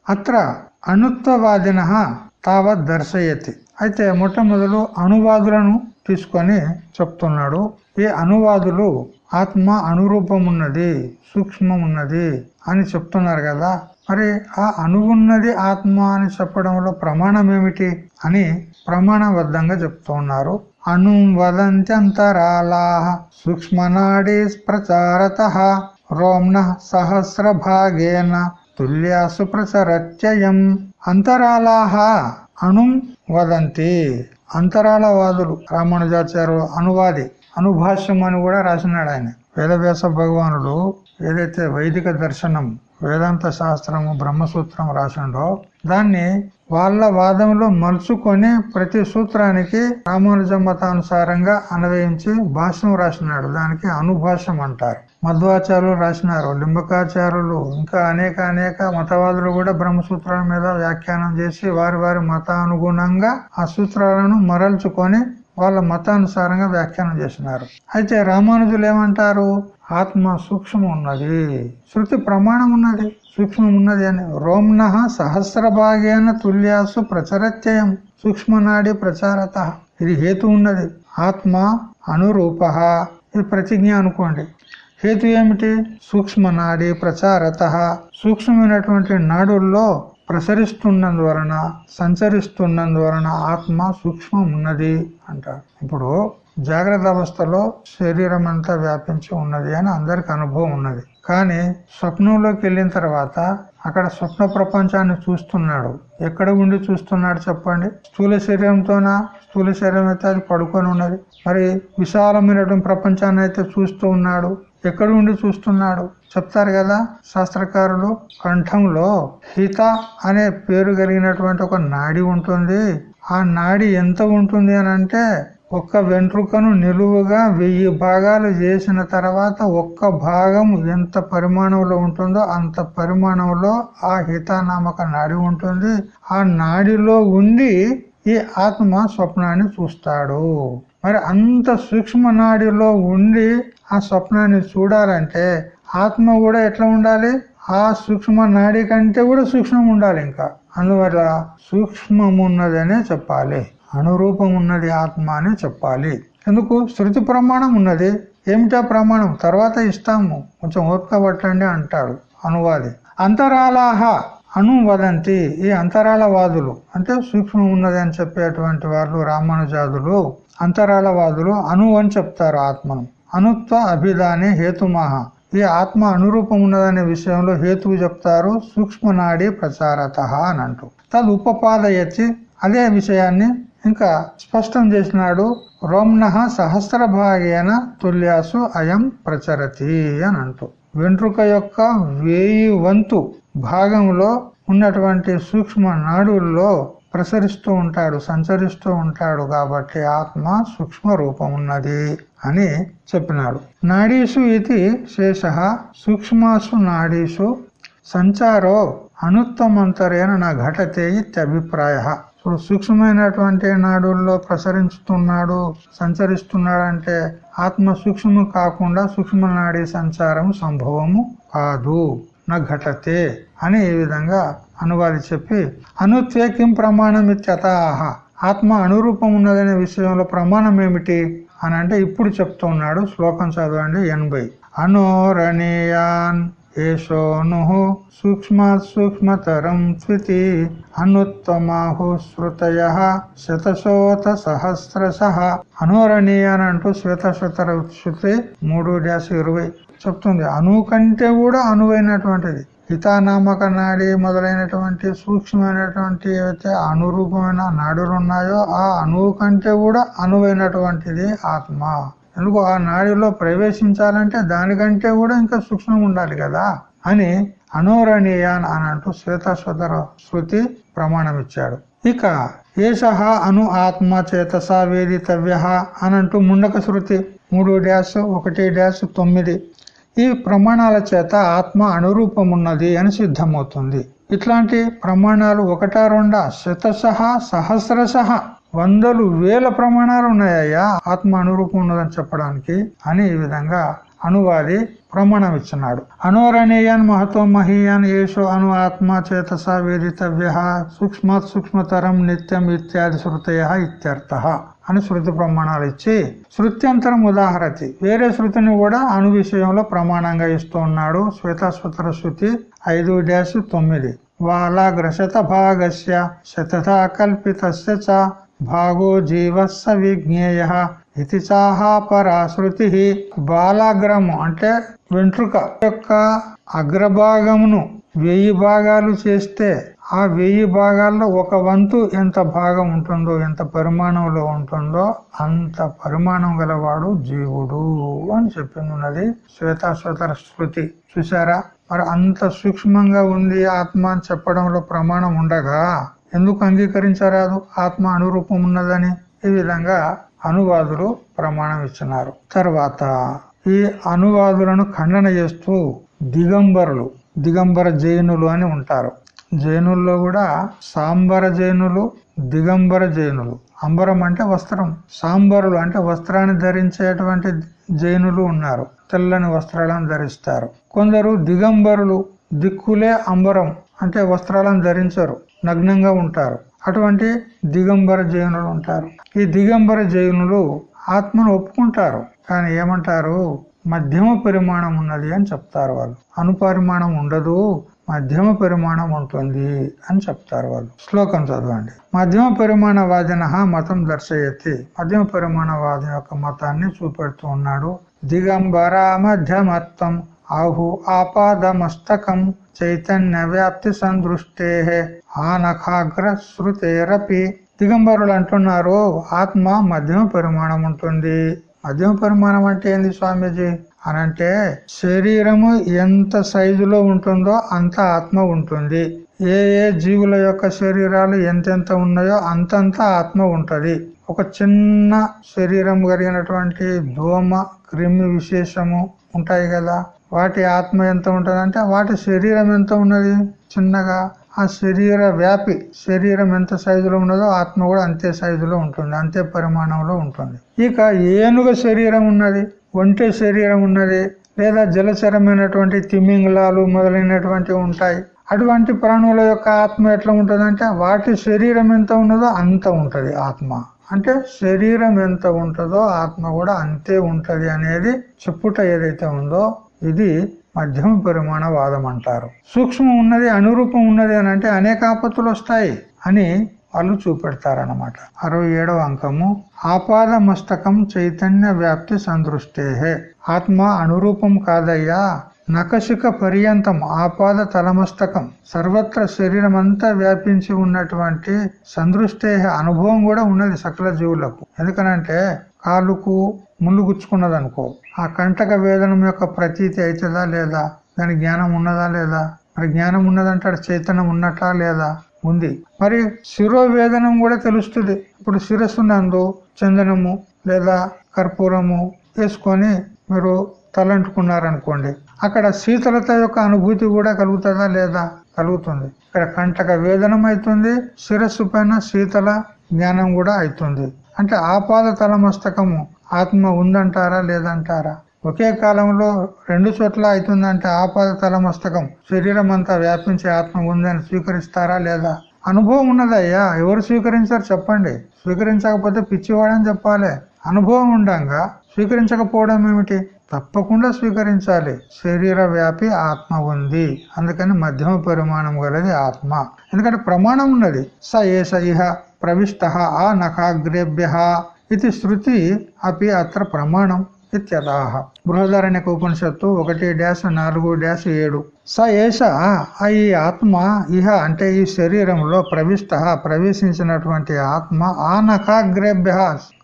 అత్ర అణుత్వవాదిన తావత్ దర్శయతి. అయితే మొట్టమొదలు అణువాదులను తీసుకొని చెప్తున్నాడు. ఈ అణువాదులు ఆత్మ అనురూపం ఉన్నది సూక్ష్మం ఉన్నది అని చెప్తున్నారు కదా. మరి ఆ అణువున్నది ఆత్మ అని చెప్పడంలో ప్రమాణం ఏమిటి అని ప్రమాణబద్ధంగా చెప్తున్నారు. అణు వదంత్యంతరాలా సూక్ష్మనాడీ ప్రచారత రోమ్న సహస్ర భాగేన తుల్యాసు ప్రచరత్యయం అంతరాలాహ అణు వదంతి అంతరాలవాదులు రామానుజాచార్యులు అనువాది అనుభాష్యం అని కూడా రాసినాడు ఆయన. వేదవ్యాస భగవానుడు ఏదైతే వైదిక దర్శనం వేదాంత శాస్త్రము బ్రహ్మసూత్రం రాసిండో దాన్ని వాళ్ళ వాదంలో మలుచుకొని ప్రతి సూత్రానికి రామానుజ మతానుసారంగా అన్వయించి భాష్యం రాసినాడు. దానికి అనుభాష్యం అంటారు. మధ్వాచార్యులు రాసినారు. లింబకాచార్యులు ఇంకా అనేక అనేక మతవాదులు కూడా బ్రహ్మసూత్రాల మీద వ్యాఖ్యానం చేసి వారి వారి మతానుగుణంగా ఆ సూత్రాలను మరల్చుకొని వాళ్ళ మతానుసారంగా వ్యాఖ్యానం చేసినారు. అయితే రామానుజులు ఏమంటారు? ఆత్మ సూక్ష్మం ఉన్నది. శృతి ప్రమాణం ఉన్నది. సూక్ష్మం ఉన్నది అని రోమ్న సహస్ర భాగేన తుల్యాసు ప్రచరత్యయం. సూక్ష్మనాడి ప్రచారత. ఇది హేతు ఉన్నది ఆత్మ అనురూప. ఇది ప్రతిజ్ఞ అనుకోండి. హేతు ఏమిటి? సూక్ష్మనాడి ప్రచారత. సూక్ష్మమైనటువంటి నాడుల్లో ప్రసరిస్తున్నందువలన సంచరిస్తున్నందువలన ఆత్మ సూక్ష్మం ఉన్నది అంటారు. ఇప్పుడు జాగ్రత్త అవస్థలో శరీరం అంతా వ్యాపించి ఉన్నది అని అందరికి అనుభవం ఉన్నది. కానీ స్వప్నంలోకి వెళ్ళిన తర్వాత అక్కడ స్వప్న ప్రపంచాన్ని చూస్తున్నాడు. ఎక్కడ ఉండి చూస్తున్నాడు చెప్పండి? స్థూల శరీరంతోనా? స్థూల శరీరం అయితే అది పడుకొని ఉన్నది. మరి విశాలమైనటువంటి ప్రపంచాన్ని అయితే చూస్తూ ఉన్నాడు. ఎక్కడ ఉండి చూస్తున్నాడు? చెప్తారు కదా శాస్త్రకారులు కంఠంలో హిత అనే పేరు కలిగినటువంటి ఒక నాడి ఉంటుంది. ఆ నాడి ఎంత ఉంటుంది అని అంటే ఒక్క వెంట్రుకను నిలువుగా వెయ్యి భాగాలు చేసిన తర్వాత ఒక్క భాగం ఎంత పరిమాణంలో ఉంటుందో అంత పరిమాణంలో ఆ హితానామక నాడి ఉంటుంది. ఆ నాడిలో ఉండి ఈ ఆత్మ స్వప్నాన్ని చూస్తాడు. మరి అంత సూక్ష్మ నాడిలో ఉండి ఆ స్వప్నాన్ని చూడాలంటే ఆత్మ కూడా ఎట్లా ఉండాలి? ఆ సూక్ష్మ నాడి కంటే కూడా సూక్ష్మం ఉండాలి ఇంకా. అందువల్ల సూక్ష్మం ఉన్నదనే చెప్పాలి. అనురూపం ఉన్నది ఆత్మ అని చెప్పాలి. ఎందుకు? శృతి ప్రమాణం ఉన్నది. ఏమిటా ప్రమాణం? తర్వాత ఇస్తాము. కొంచెం ఓపిక పట్టండి అంటాడు అనువాది. అంతరాలాహ అను వదంతి. ఈ అంతరాలవాదులు అంటే సూక్ష్మం ఉన్నది అని చెప్పేటువంటి వాళ్ళు రామానుజాదులు అంతరాలవాదులు అను అని చెప్తారు ఆత్మను. అనుత్వ అభిధానే హేతుమాహ. ఈ ఆత్మ అనురూపం ఉన్నదనే విషయంలో హేతువు చెప్తారు. సూక్ష్మనాడి ప్రచారత అని అంటూ తదు ఉపపాదయచ్చి అదే విషయాన్ని ఇంకా స్పష్టం చేసినాడు రోమ్న సహస్ర భాగేన తుల్యాసు అయం ప్రచరతి అని అంటూ. వెంట్రుక యొక్క వేయి వంతు భాగంలో ఉన్నటువంటి సూక్ష్మ నాడుల్లో ప్రసరిస్తూ ఉంటాడు సంచరిస్తూ ఉంటాడు కాబట్టి ఆత్మ సూక్ష్మ రూపం ఉన్నది అని చెప్పినాడు. నాడీసు ఇది శేష సూక్ష్మాసు నాడీసు సంచారో అనుత్తమంతరేన నా ఘటతే ఇత్యభిప్రాయ. ఇప్పుడు సూక్ష్మమైనటువంటి నాడుల్లో ప్రసరించుతున్నాడు సంచరిస్తున్నాడు అంటే ఆత్మ సూక్ష్మము కాకుండా సూక్ష్మ నాడి సంచారం సంభవము కాదు నా ఘటతే అని ఈ విధంగా అనువాది చెప్పి అనుత్వేకిం ప్రమాణం ఇత్యతాహ ఆత్మ అనురూపం ఉన్నదనే విషయంలో ప్రమాణం ఏమిటి అని అంటే ఇప్పుడు చెప్తున్నాడు శ్లోకం చదవండి ఎనభై. అనోరణీయాన్ ఏషోను సూక్ష్మాత్ సూక్ష్మతరం త్వితి అనుత్తమాహు శృతయ శతశోత సహస్రశ అనోరణీయాన్ అంటూ శ్వేతశ్వతర శృతి మూడు డ్యాస్ ఇరవై చెప్తుంది అణువు కంటే కూడా అనువైనటువంటిది హితానామక నాడి మొదలైనటువంటి సూక్ష్మమైనటువంటి ఏవైతే అనురూపమైన నాడులు ఉన్నాయో ఆ అణువు కంటే కూడా అనువైనటువంటిది ఆత్మ. ఎందుకు ఆ నాడిలో ప్రవేశించాలంటే దానికంటే కూడా ఇంకా సూక్ష్మం ఉండాలి కదా అని అనోరణీయాన్ అని అంటూ శ్వేతాశ్వతర శృతి ప్రమాణం ఇచ్చాడు. ఇక ఏష అను ఆత్మ చేతస వేదితవ్య అనంటూ ముండక శృతి మూడు డ్యాస్ ఒకటి డ్యాస్ తొమ్మిది. ఈ ప్రమాణాల చేత ఆత్మ అనురూపమున్నది అని సిద్ధమవుతుంది. ఇట్లాంటి ప్రమాణాలు ఒకట రెండా? శతశ సహస్రశ వందలు వేల ప్రమాణాలు ఉన్నాయ్యా ఆత్మ అనురూపం ఉన్నదని చెప్పడానికి అని ఈ విధంగా అనువాది ప్రమాణం ఇచ్చినాడు అనువరణీయాన్ మహతో మహీయాన్ యేషు అను ఆత్మ చేతస వేదితవ్య సూక్ష్మాత్ సూక్ష్మతరం నిత్యం ఇత్యాది శృతయ ఇత్యర్థ అని శృతి ప్రమాణాలు ఇచ్చి శృత్యంతరం ఉదాహరతి. వేరే శృతిని కూడా అణు విషయంలో ప్రమాణంగా ఇస్తూ ఉన్నాడు శ్వేతాశ్వతర శృతి ఐదు డ్యాష్ తొమ్మిది. వాలాగ్రశత భాగస్య శతథా కల్పిత చ భాగో జీవస్స విజ్ఞేయ ఇది చాహా పరాశృతి బాలాగ్రము అంటే వెంట్రుక యొక్క అగ్రభాగమును వెయ్యి భాగాలు చేస్తే ఆ వెయ్యి భాగాల్లో ఒక వంతు ఎంత భాగం ఉంటుందో ఎంత పరిమాణంలో ఉంటుందో అంత పరిమాణం గలవాడు జీవుడు అని చెప్పింది ఉన్నది శ్వేతాశ్వేతర శృతి. చూసారా మరి అంత సూక్ష్మంగా ఉంది ఆత్మ అని చెప్పడంలో ప్రమాణం ఉండగా ఎందుకు అంగీకరించరాదు? ఆత్మ అనురూపం ఉన్నదని ఈ విధంగా అనువాదులు ప్రమాణం ఇచ్చినారు తర్వాత ఈ అనువాదులను ఖండన చేస్తూ దిగంబరులు దిగంబర జైనులు అని ఉంటారు. జైనుల్లో కూడా సాంబర జైనులు దిగంబర జైనులు. అంబరం అంటే వస్త్రం. సాంబరులు అంటే వస్త్రాన్ని ధరించేటువంటి జైనులు ఉన్నారు. తెల్లని వస్త్రాలను ధరిస్తారు. కొందరు దిగంబరులు దిక్కులే అంబరం అంటే వస్త్రాలను ధరించరు. నగ్నంగా ఉంటారు. అటువంటి దిగంబర జైనులు ఉంటారు. ఈ దిగంబర జైనులు ఆత్మను ఒప్పుకుంటారు. కానీ ఏమంటారు? మధ్యమ పరిమాణం ఉన్నది అని చెప్తారు వాళ్ళు. అనుపరిమాణం ఉండదు మధ్యమ పరిమాణం ఉంటుంది అని చెప్తారు వాళ్ళు. శ్లోకం చదవండి. మధ్యమ పరిమాణ వాదిన మతం దర్శయతి. మధ్యమ పరిమాణవాది యొక్క మతాన్ని చూపెడుతూ ఉన్నాడు. దిగంబర మధ్యమత్వం. ఆహు ఆపాదమస్తకం చైతన్య వ్యాప్తి సందృష్టే ఆనఖాగ్ర శృతేరపి దిగంబరులు అంటున్నారు ఆత్మ మధ్యమ పరిమాణం ఉంటుంది మధ్యమ పరిమాణం అంటే ఏంది స్వామీజీ? అనంటే శరీరము ఎంత సైజులో ఉంటుందో అంత ఆత్మ ఉంటుంది. ఏ ఏ జీవుల యొక్క శరీరాలు ఎంతెంత ఉన్నాయో అంతంత ఆత్మ ఉంటది. ఒక చిన్న శరీరం కలిగినటువంటి దోమ క్రిమి విశేషము ఉంటాయి కదా. వాటి ఆత్మ ఎంత ఉంటదంటే వాటి శరీరం ఎంత ఉన్నది? చిన్నగా. ఆ శరీర వ్యాపి శరీరం ఎంత సైజులో ఉన్నదో ఆత్మ కూడా అంతే సైజులో ఉంటుంది అంతే పరిమాణంలో ఉంటుంది. ఇక ఏనుగ శరీరం ఉన్నది ఒంటె శరీరం ఉన్నది లేదా జలచరమైనటువంటి తిమింగలాలు మొదలైనటువంటివి ఉంటాయి. అటువంటి ప్రాణుల యొక్క ఆత్మ ఎట్లా ఉంటుందంటే వాటి శరీరం ఎంత ఉన్నదో అంత ఉంటుంది ఆత్మ. అంటే శరీరం ఎంత ఉంటుందో ఆత్మ కూడా అంతే ఉంటుంది అనేది చెప్పుట ఏదైతే ఉందో ఇది మధ్యమ పరిమాణ వాదం అంటారు. సూక్ష్మం ఉన్నది అనురూపం ఉన్నది అని అంటే అనేక ఆపత్తులు వస్తాయి అని వాళ్ళు చూపెడతారనమాట అరవై ఏడవ అంకము ఆపాద మస్తకం చైతన్య వ్యాప్తి సందృష్టే ఆత్మ అనురూపం కాదయ్యా నకశిక పర్యంతం ఆపాద తలమస్తకం సర్వత్ర శరీరం అంతా వ్యాపించి ఉన్నటువంటి సందృష్టే అనుభవం కూడా ఉన్నది సకల జీవులకు. ఎందుకనంటే కాలుకు ముళ్ళు గుచ్చుకున్నది అనుకో ఆ కంటక వేదనం యొక్క ప్రతీతి అవుతుందా లేదా? దాని జ్ఞానం ఉన్నదా లేదా? మరి జ్ఞానం ఉన్నదంటే చైతన్యం ఉన్నట్లా లేదా? ఉంది. మరి శిరోవేదనం కూడా తెలుస్తుంది. ఇప్పుడు శిరస్సు నందు చందనము లేదా కర్పూరము వేసుకొని మీరు తలంటుకున్నారనుకోండి అక్కడ శీతలత యొక్క అనుభూతి కూడా కలుగుతుందా లేదా? కలుగుతుంది. ఇక్కడ కంటక వేదనం అవుతుంది శిరస్సు పైన శీతల జ్ఞానం కూడా అవుతుంది. అంటే ఆపాద తలమస్తకము ఆత్మ ఉందంటారా లేదంటారా? ఒకే కాలంలో రెండు చోట్ల అవుతుందంటే ఆపాద తలమస్తకం శరీరం అంతా వ్యాపించే ఆత్మ ఉందని స్వీకరిస్తారా లేదా? అనుభవం ఉన్నదయ్యా. ఎవరు స్వీకరించారు చెప్పండి. స్వీకరించకపోతే పిచ్చివాడని చెప్పాలి. అనుభవం ఉండంగా. స్వీకరించకపోవడం ఏమిటి? తప్పకుండా స్వీకరించాలి. శరీర వ్యాపి ఆత్మ ఉంది. అందుకని మధ్యమ పరిమాణం గలది ఆత్మ. ఎందుకంటే ప్రమాణం ఉన్నది. స ఏష ఇహ ప్రవిష్ట ఆ నఖాగ్రేభ్య ఇది శృతి అపి అత్ర ప్రమాణం ఇత్యదాహ బృహదారణ్యక ఉపనిషత్తు ఒకటి డ్యాష్ నాలుగు డ్యాష్ ఏడు స ఏష ఈ ఆత్మ ఇహ అంటే ఈ శరీరంలో ప్రవిష్ట ప్రవేశించినటువంటి ఆత్మ ఆ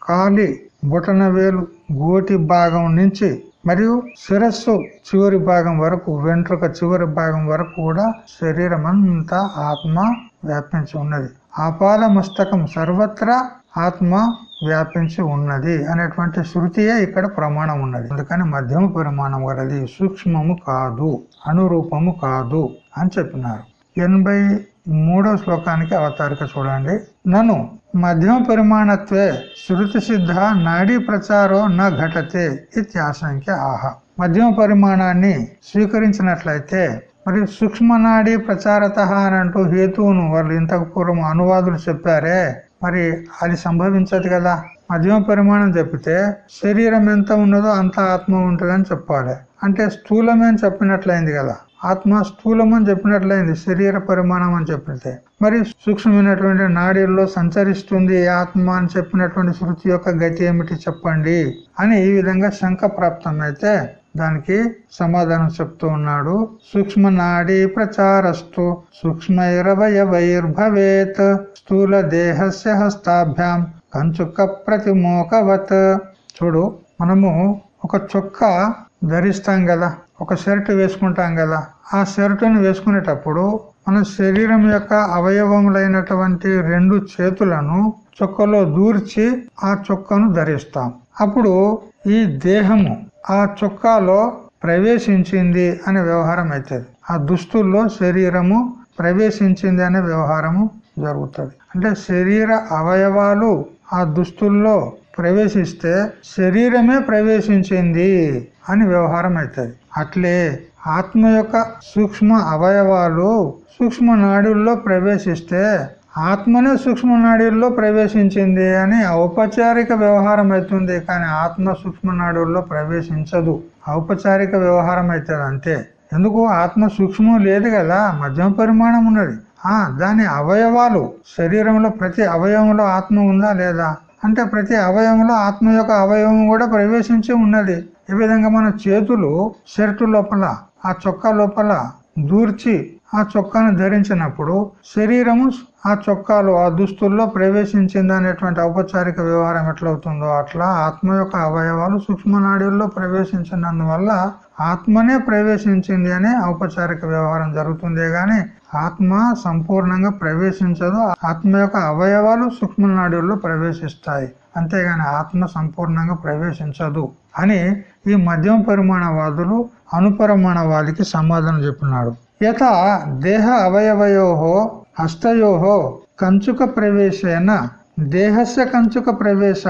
కాలి బుటన వేలు గోటి భాగం నుంచి మరియు శిరస్సు చివరి భాగం వరకు వెంట్రుక చివరి భాగం వరకు కూడా శరీరం అంతా ఆత్మ వ్యాపించి ఉన్నది ఆపాద మస్తకం సర్వత్రా ఆత్మ వ్యాపించి ఉన్నది అనేటువంటి శృతియే ఇక్కడ ప్రమాణం ఉన్నది. అందుకని మధ్యమ పరిమాణం గలది సూక్ష్మము కాదు అనురూపము కాదు అని చెప్పినారు. ఎనభై మూడో శ్లోకానికి అవతారిక చూడండి. నన్ను మధ్యమ పరిమాణత్వే శృతి సిద్ధ నాడీ ప్రచారో నా ఘటతే ఇత్యాశంక్య ఆహ. మధ్యమ పరిమాణాన్ని స్వీకరించినట్లయితే మరి సూక్ష్మ నాడీ ప్రచారత అని అంటూ హేతువును వాళ్ళు ఇంతకు పూర్వం అనువాదులు చెప్పారే మరి అది సంభవించదు కదా. మధ్యమ పరిమాణం చెప్పితే శరీరం ఎంత ఉన్నదో అంత ఆత్మ ఉంటుందని చెప్పాలి. అంటే స్థూలమే చెప్పినట్లయింది కదా. ఆత్మ స్థూలం అని చెప్పినట్లయింది శరీర పరిమాణం అని చెప్పితే. మరి సూక్ష్మమైనటువంటి నాడీల్లో సంచరిస్తుంది ఆత్మ అని చెప్పినటువంటి శృతి యొక్క గతి ఏమిటి చెప్పండి అని ఈ విధంగా శంక ప్రాప్తమైతే దానికి సమాధానం చెప్తూ ఉన్నాడు. సూక్ష్మ నాడీ ప్రచారస్తు సూక్ష్మైరవయవైర్భవేత్ స్థూల దేహస్య హస్తాభ్యాం కంచుక ప్రతిమోకవత్. చూడు మనము ఒక చొక్క ధరిస్తాం కదా ఒక షర్ట్ వేసుకుంటాం కదా ఆ షర్టును వేసుకునేటప్పుడు మన శరీరం యొక్క అవయవములైనటువంటి రెండు చేతులను చొక్కలో దూర్చి ఆ చొక్కను ధరిస్తాం. అప్పుడు ఈ దేహము ఆ చొక్కాలో ప్రవేశించింది అనే వ్యవహారం అవుతుంది. ఆ దుస్తుల్లో శరీరము ప్రవేశించింది అనే వ్యవహారము జరుగుతుంది. అంటే శరీర అవయవాలు ఆ దుస్తుల్లో ప్రవేశిస్తే శరీరమే ప్రవేశించింది అని వ్యవహారం అవుతుంది. అట్లే ఆత్మ యొక్క సూక్ష్మ అవయవాలు సూక్ష్మ నాడుల్లో ప్రవేశిస్తే ఆత్మనే సూక్ష్మ నాడీల్లో ప్రవేశించింది అని ఔపచారిక వ్యవహారం అవుతుంది కానీ ఆత్మ సూక్ష్మ నాడుల్లో ప్రవేశించదు. ఔపచారిక వ్యవహారం అవుతుంది అంతే. ఎందుకు? ఆత్మ సూక్ష్మం లేదు కదా మధ్యమ పరిమాణం ఉన్నది. ఆ దాని అవయవాలు శరీరంలో ప్రతి అవయవంలో ఆత్మ ఉందా లేదా? అంటే ప్రతి అవయవంలో ఆత్మ యొక్క అవయవం కూడా ప్రవేశించి ఉన్నది. ఈ విధంగా మన చేతులు షర్టు లోపల ఆ చొక్కా లోపల దూర్చి ఆ చొక్కాను ధరించినప్పుడు శరీరము ఆ చొక్కాలు ఆ దుస్తుల్లో ప్రవేశించింది అనేటువంటి ఔపచారిక వ్యవహారం ఎట్లవుతుందో అట్లా ఆత్మ యొక్క అవయవాలు సూక్ష్మనాడీల్లో ప్రవేశించినందువల్ల ఆత్మనే ప్రవేశించింది అనే ఔపచారిక వ్యవహారం జరుగుతుంది గాని ఆత్మ సంపూర్ణంగా ప్రవేశించదు. ఆత్మ యొక్క అవయవాలు సూక్ష్మనాడుల్లో ప్రవేశిస్తాయి. అంతేగాని ఆత్మ సంపూర్ణంగా ప్రవేశించదు అని ఈ మధ్యమ పరిమాణవాదులు అనుపరమాణవాదికి సమాధానం చెప్పినాడు. యథ దేహ అవయవయోహో హస్తయోహో కంచుక ప్రవేశేన దేహస్య కంచుక ప్రవేశ.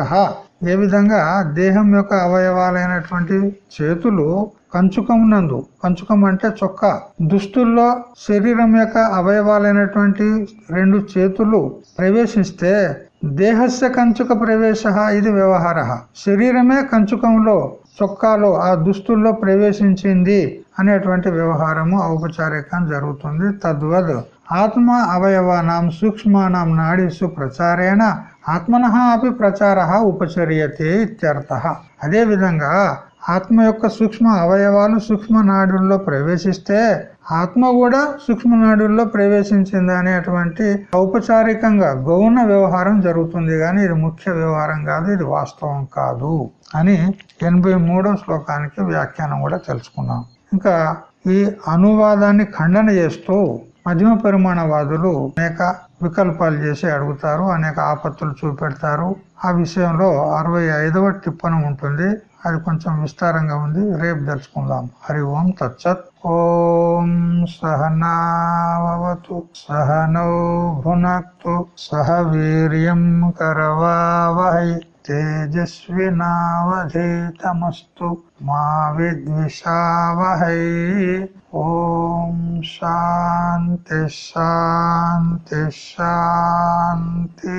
ఏ విధంగా దేహం యొక్క అవయవాలైనటువంటి చేతులు కంచుకం నందు కంచుకం అంటే చొక్క. దుస్తుల్లో శరీరం యొక్క అవయవాలైనటువంటి రెండు చేతులు ప్రవేశిస్తే దేహస్య కంచుక ప్రవేశ ఇది వ్యవహార. శరీరమే కంచుకంలో చొక్కాలో ఆ దుస్తుల్లో ప్రవేశించింది. అనేటువంటి వ్యవహారము ఔపచారికం జరుగుతుంది. తద్వద్ ఆత్మ అవయవానాం సూక్ష్మానాం నాడీసు ప్రచారేణ ఆత్మన అపి ప్రచార ఉపచర్యతే ఇత్యర్థ. అదే విధంగా ఆత్మ యొక్క సూక్ష్మ అవయవాలు సూక్ష్మ నాడుల్లో ప్రవేశిస్తే ఆత్మ కూడా సూక్ష్మ నాడుల్లో ప్రవేశించింది అనేటువంటి ఔపచారికంగా గౌణ వ్యవహారం జరుగుతుంది. కానీ ఇది ముఖ్య వ్యవహారం కాదు ఇది వాస్తవం కాదు అని ఎనభై శ్లోకానికి వ్యాఖ్యానం కూడా తెలుసుకున్నాం. ఇంకా ఈ అనువాదాన్ని ఖండన చేస్తూ మధ్యమ పరిమాణవాదులు అనేక వికల్పాలు చేసి అడుగుతారు అనేక ఆపత్తులు చూపెడతారు. ఆ విషయంలో అరవై ఐదవ టిప్పణం ఉంటుంది. అది కొంచెం విస్తారంగా ఉంది. రేపు తెలుసుకుందాం. హరి ఓం తచ్చత్ ఓం సహనావతు. సహనౌ భునక్తు. సహ వీర్యం కరవావహై. తేజస్వినావధీతమస్తు మా విద్విషావహై ఓం శాంతి శాంతి శాంతి